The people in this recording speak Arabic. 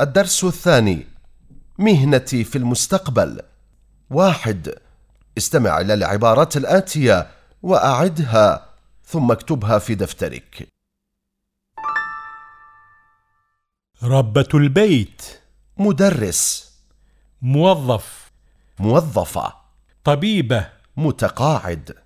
الدرس الثاني مهنتي في المستقبل. واحد. استمع إلى العبارات الآتية وأعدها ثم اكتبها في دفترك. ربة البيت. مدرس. موظف. موظفة. طبيبة. متقاعد.